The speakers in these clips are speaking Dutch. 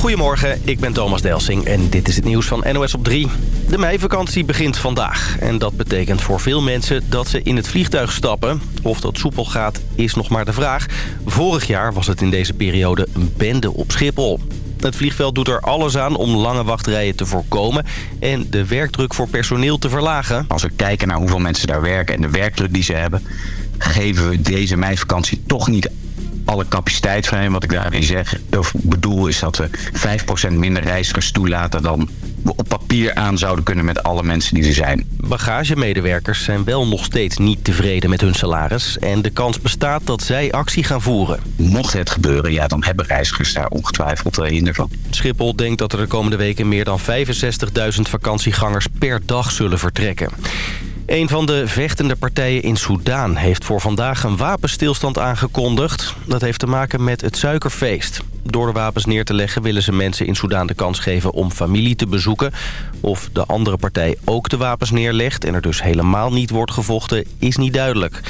Goedemorgen, ik ben Thomas Delsing en dit is het nieuws van NOS op 3. De meivakantie begint vandaag en dat betekent voor veel mensen dat ze in het vliegtuig stappen. Of dat soepel gaat is nog maar de vraag. Vorig jaar was het in deze periode een bende op Schiphol. Het vliegveld doet er alles aan om lange wachtrijen te voorkomen... en de werkdruk voor personeel te verlagen. Als we kijken naar hoeveel mensen daar werken en de werkdruk die ze hebben... geven we deze meivakantie toch niet alle capaciteit vrij. Wat ik daarin zeg, of bedoel is dat we 5% minder reizigers toelaten... dan we op papier aan zouden kunnen met alle mensen die er zijn. Bagagemedewerkers zijn wel nog steeds niet tevreden met hun salaris... en de kans bestaat dat zij actie gaan voeren. Mocht het gebeuren, ja, dan hebben reizigers daar ongetwijfeld hinder van. Schiphol denkt dat er de komende weken meer dan 65.000 vakantiegangers per dag zullen vertrekken. Een van de vechtende partijen in Soedan heeft voor vandaag een wapenstilstand aangekondigd. Dat heeft te maken met het suikerfeest. Door de wapens neer te leggen willen ze mensen in Soedan de kans geven om familie te bezoeken. Of de andere partij ook de wapens neerlegt en er dus helemaal niet wordt gevochten, is niet duidelijk.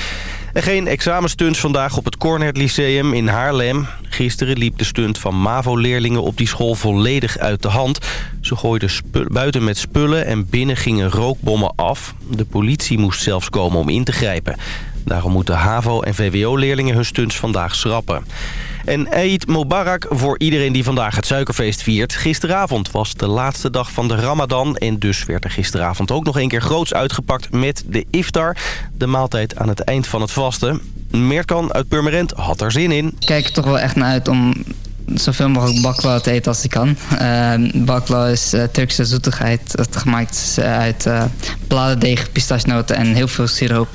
En geen examenstunts vandaag op het Cornert Lyceum in Haarlem. Gisteren liep de stunt van MAVO-leerlingen op die school volledig uit de hand. Ze gooiden buiten met spullen en binnen gingen rookbommen af. De politie moest zelfs komen om in te grijpen. Daarom moeten HAVO- en VWO-leerlingen hun stunts vandaag schrappen. En Eid Mubarak voor iedereen die vandaag het suikerfeest viert. Gisteravond was de laatste dag van de Ramadan. En dus werd er gisteravond ook nog een keer groots uitgepakt met de iftar. De maaltijd aan het eind van het vasten. Meerkan uit Purmerend had er zin in. Ik kijk er toch wel echt naar uit om zoveel mogelijk bakla te eten als ik kan. Uh, bakla is uh, Turkse zoetigheid. Het gemaakt is uit uh, bladerdeeg, pistachenoten en heel veel siroop.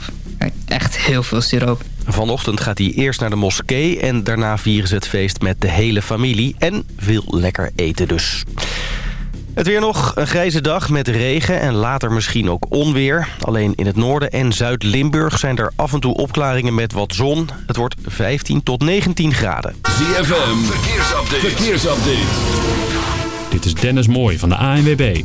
Echt heel veel siroop. Vanochtend gaat hij eerst naar de moskee en daarna vieren ze het feest met de hele familie. En veel lekker eten dus. Het weer nog, een grijze dag met regen en later misschien ook onweer. Alleen in het noorden en Zuid-Limburg zijn er af en toe opklaringen met wat zon. Het wordt 15 tot 19 graden. ZFM, verkeersupdate. verkeersupdate. Dit is Dennis Mooij van de ANWB.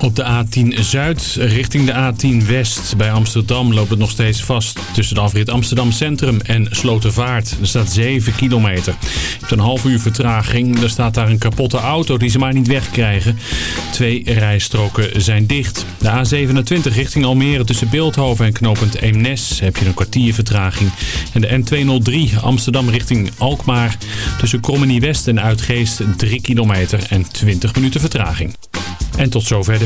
Op de A10 Zuid richting de A10 West bij Amsterdam loopt het nog steeds vast. Tussen de afrit Amsterdam Centrum en Slotervaart. Er staat 7 kilometer. Je hebt een half uur vertraging. Er staat daar een kapotte auto die ze maar niet wegkrijgen. Twee rijstroken zijn dicht. De A27 richting Almere tussen Beeldhoven en knooppunt Eemnes heb je een kwartier vertraging. En de N203 Amsterdam richting Alkmaar tussen Krommenie West en Uitgeest 3 kilometer en 20 minuten vertraging. En tot zover de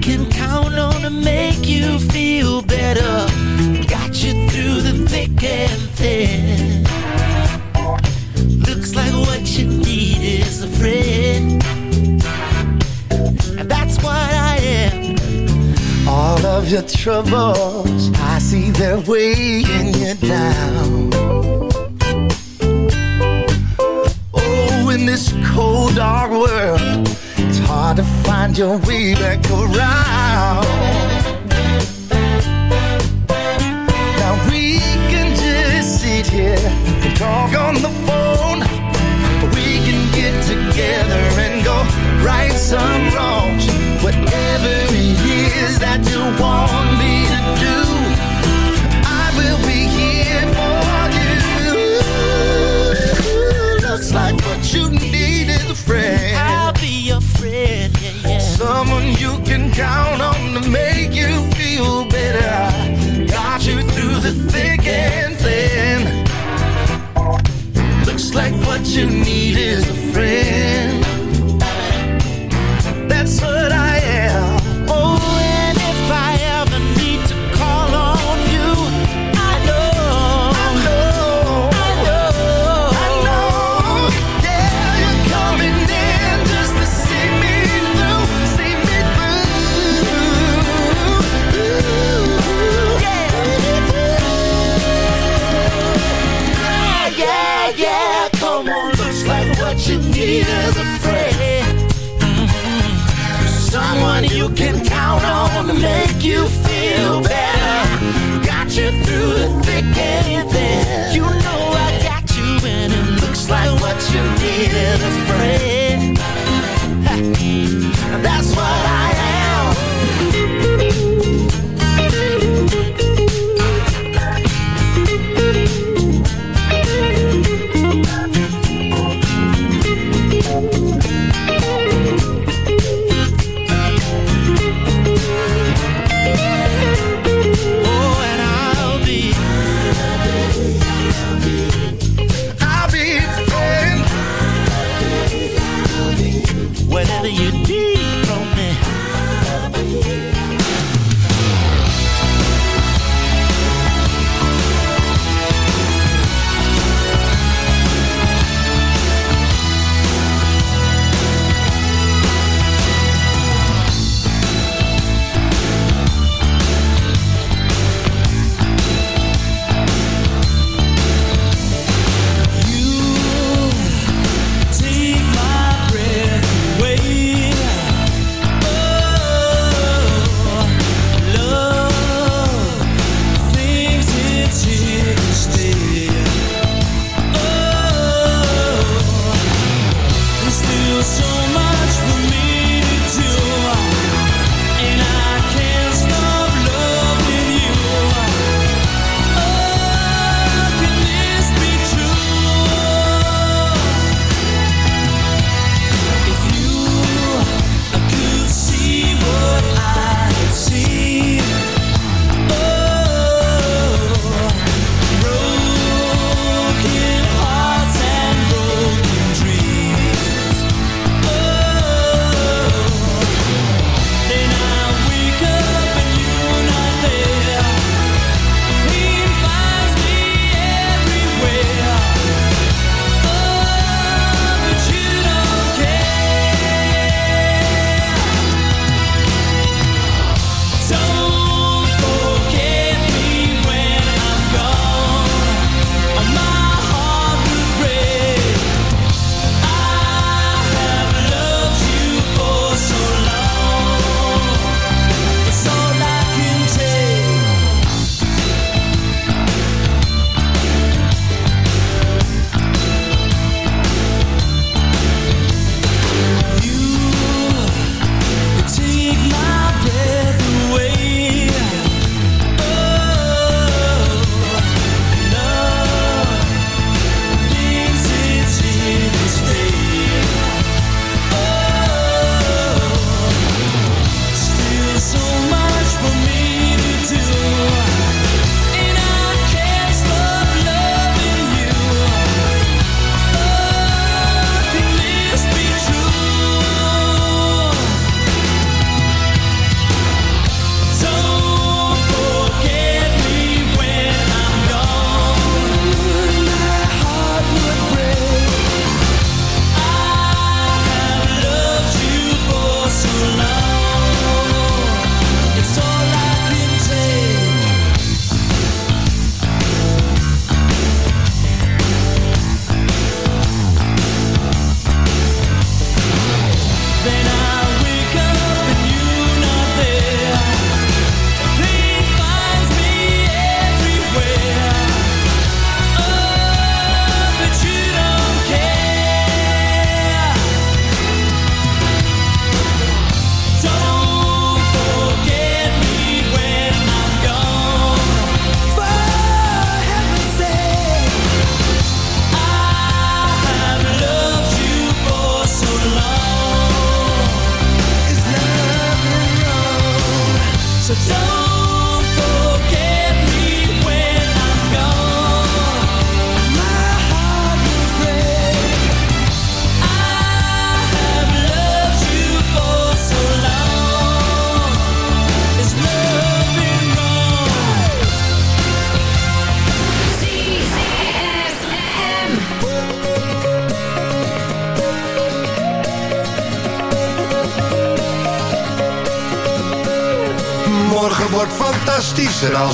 Can count on to make you feel better. Got you through the thick and thin. Looks like what you need is a friend. And that's what I am. All of your troubles, I see they're weighing you down. Oh, in this cold, dark world hard to find your way back around. Now we can just sit here and talk on the phone. We can get together and go right some wrongs. Whatever it is that you want me to do, I will be here for you. Looks like what you need is a friend someone you can count on to make you feel better. Got you through the thick and thin. Looks like what you need is a through the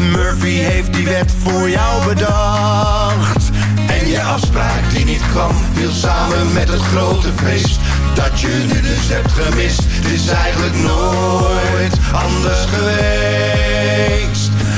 Murphy heeft die wet voor jou bedacht. En je afspraak die niet kwam, viel samen met het grote feest. Dat je nu dus hebt gemist, is eigenlijk nooit anders geweest.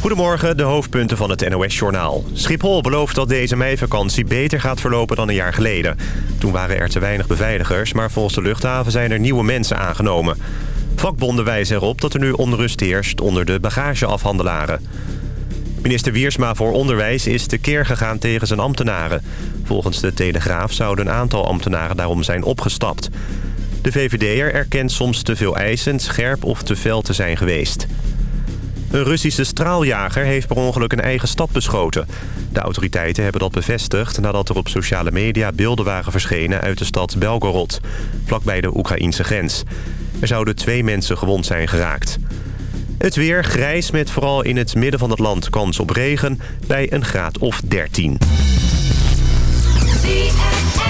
Goedemorgen, de hoofdpunten van het NOS-journaal. Schiphol belooft dat deze meivakantie beter gaat verlopen dan een jaar geleden. Toen waren er te weinig beveiligers, maar volgens de luchthaven zijn er nieuwe mensen aangenomen. Vakbonden wijzen erop dat er nu onrust heerst onder de bagageafhandelaren. Minister Wiersma voor Onderwijs is tekeer gegaan tegen zijn ambtenaren. Volgens de Telegraaf zouden een aantal ambtenaren daarom zijn opgestapt. De VVD'er erkent soms te veel eisend, scherp of te fel te zijn geweest. Een Russische straaljager heeft per ongeluk een eigen stad beschoten. De autoriteiten hebben dat bevestigd nadat er op sociale media beelden waren verschenen uit de stad Belgorod, vlakbij de Oekraïnse grens. Er zouden twee mensen gewond zijn geraakt. Het weer grijs met vooral in het midden van het land kans op regen bij een graad of 13. Het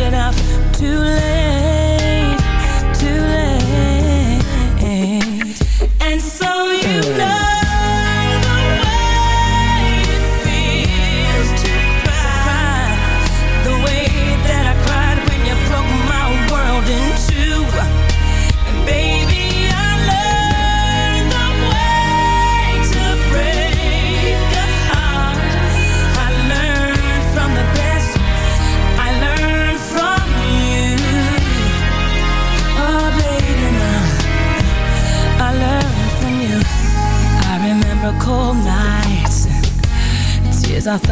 enough to live.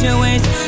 change your ways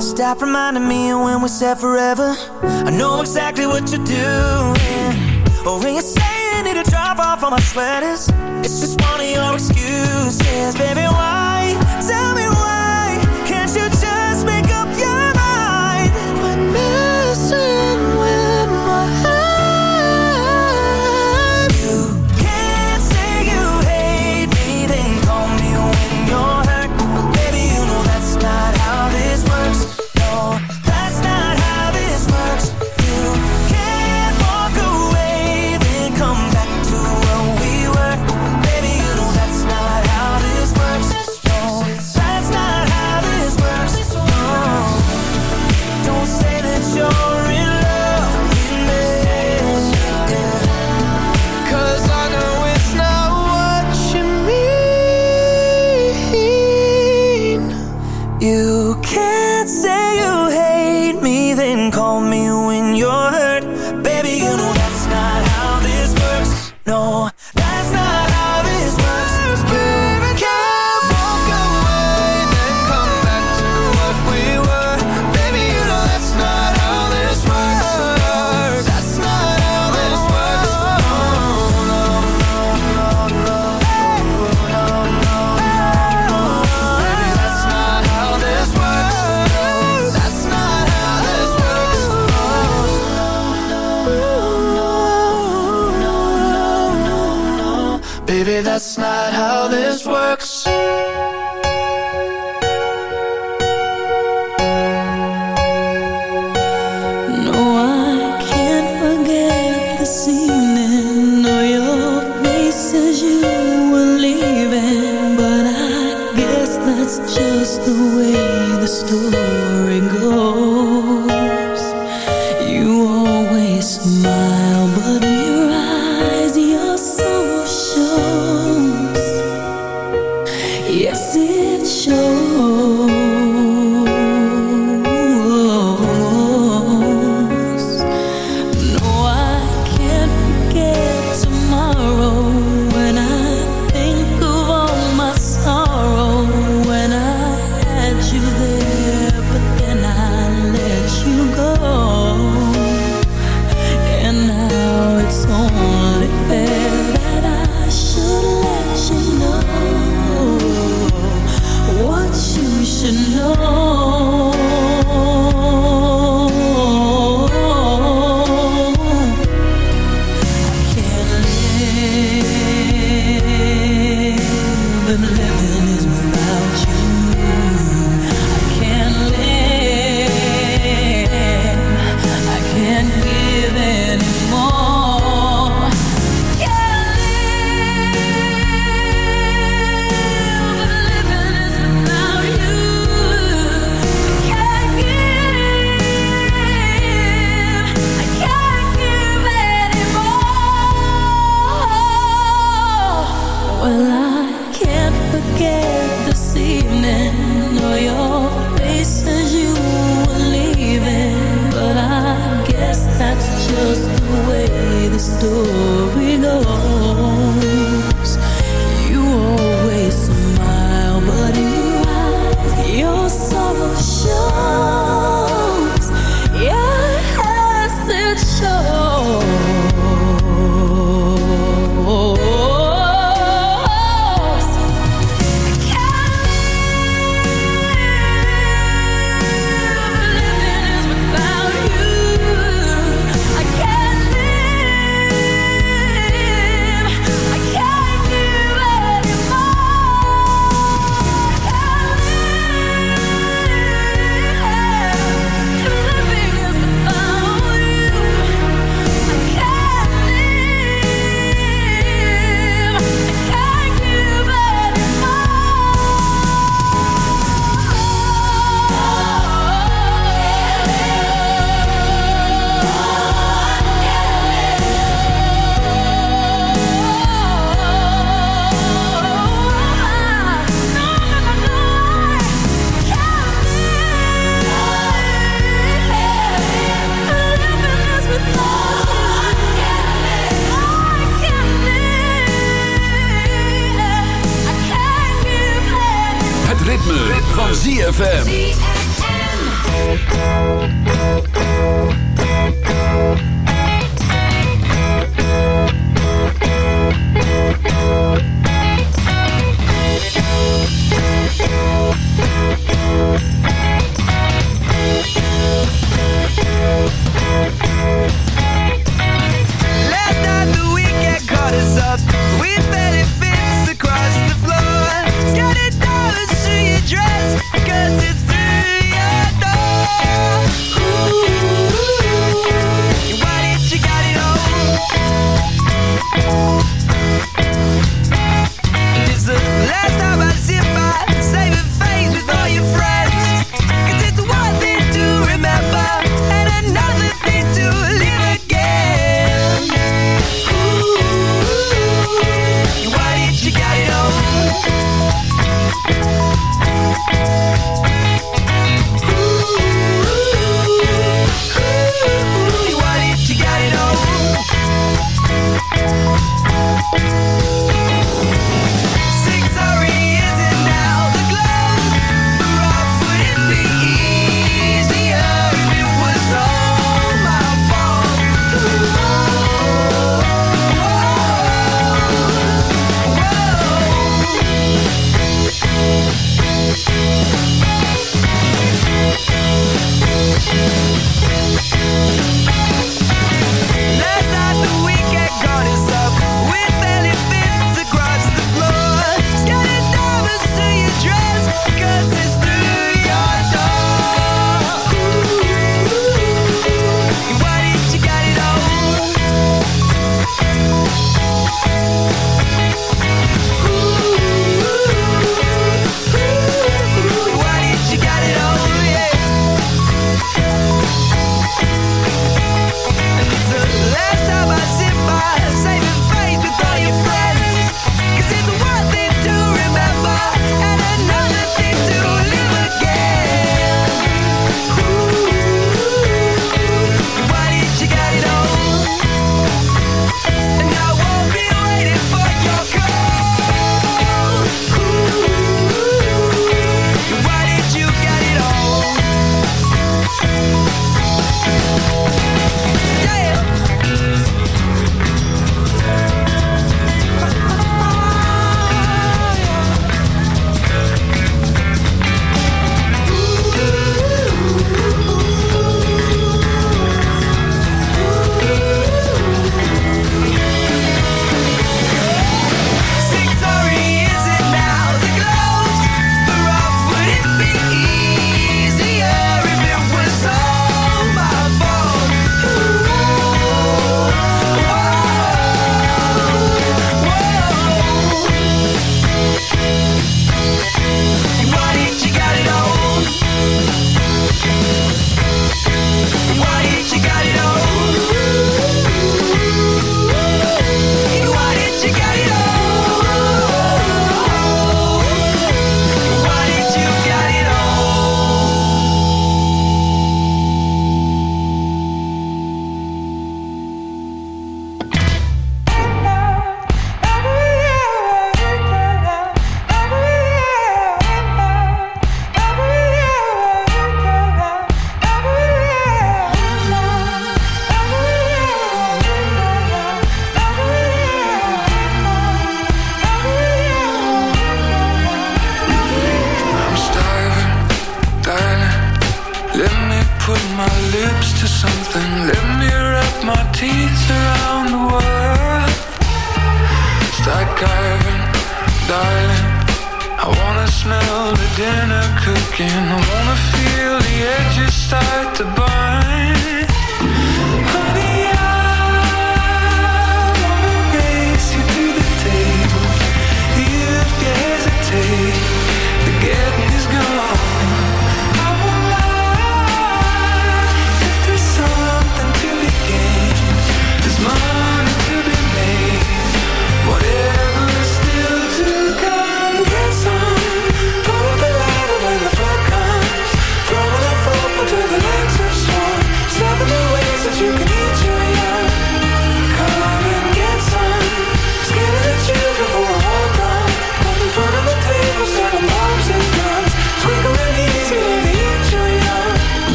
Stop reminding me when we said forever. I know exactly what you're doing. Oh, when you say you need to drop off all my sweaters. It's just one of your excuses. Baby, why Baby, that's not how this works. like diving, darling. I wanna smell the dinner cooking. I wanna feel the edges start to burn. Honey,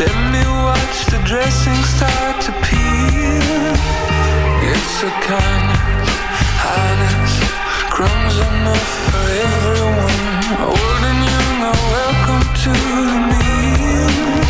Let me watch the dressing start to peel. It's a kindness, highness, crumbs enough for everyone. Old and young are welcome to the meal.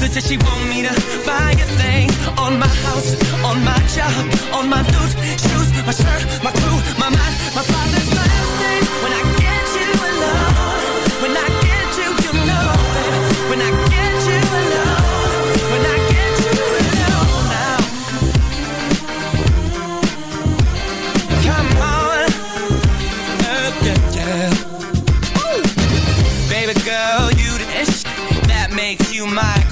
Does she want me to buy a thing on my house, on my job, on my boots, shoes, my shirt, my crew, my mind, my father's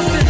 lost in